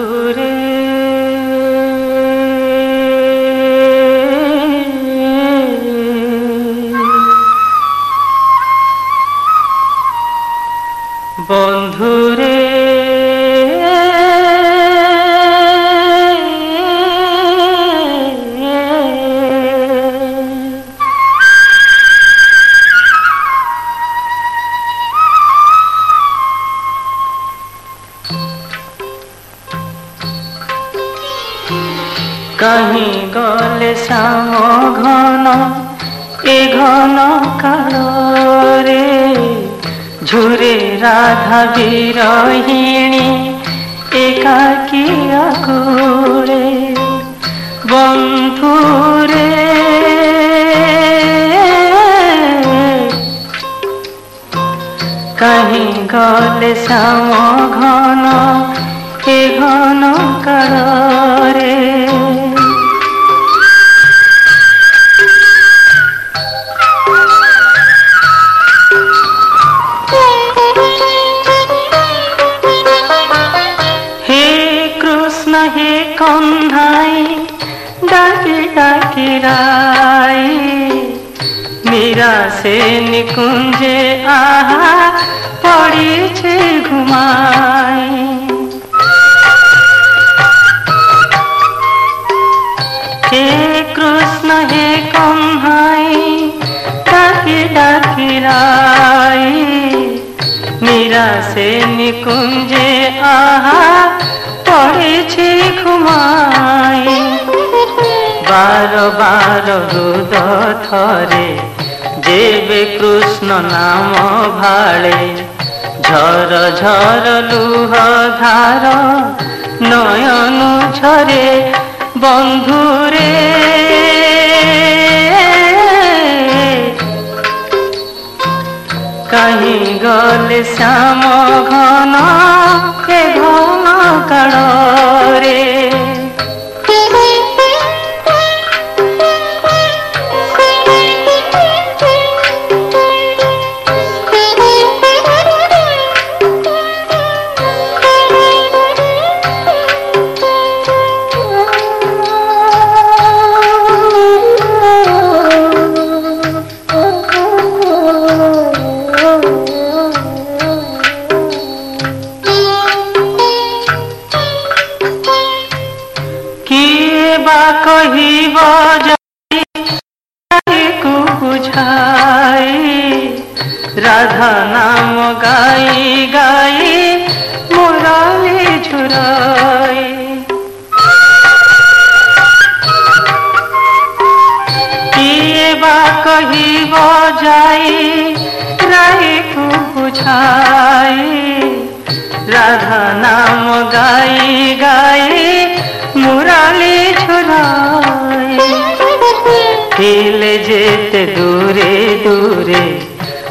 বন্ধুরে কাহি গলে শ্যাম ঘন এ ঘন কালরে ঝুরে রাধা বিরহিণী একাকী আকুরে বন্ধুরে কাহি গলে শ্যাম ঘন এ ঘন কালরে सम्झाए डाकिरा किराए मीरा से निकुंजे आहा पड़ी छे घुमाए। हे कृष्ण, हे कम्हाए डाकिरा किराए मीरा से निकुंजे आहा পড়েছে ঘুমাই বার বার রুদ থরে যেবে কৃষ্ণ নাম ভাড়ে ঝর ঝর লুহ ধার, নয়ন ঝরে বন্ধুরে। কাহি গলে শ্যাম ঘন, হে ঘন কাଳରେ বা কহিব যাইকু বুঝাই। রাধা নাম গাই গাই মুরালি ঝুরাই কিয়ে বা কহিব যাই রাইকু বুঝাই। রাধা নাম হেলে যেতে দূরে দূরে,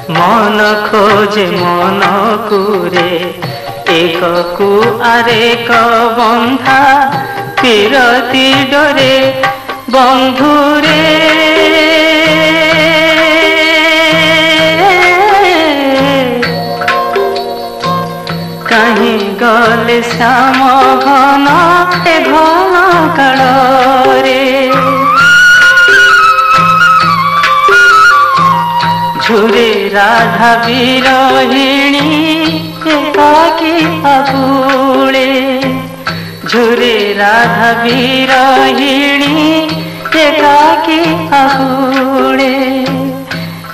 মন খোঁজে মন কুরে। এককু আরেক বন্ধা পিরতি ডরে, বন্ধুরে। কাহি গলে শ্যাম ঘন ঘন কাଳରେ রাধা বিরহিণী একাকি আকুলে ঝুরে রাধা বিরহিণী একাকি আকুলে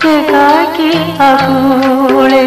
একাকি আকুলে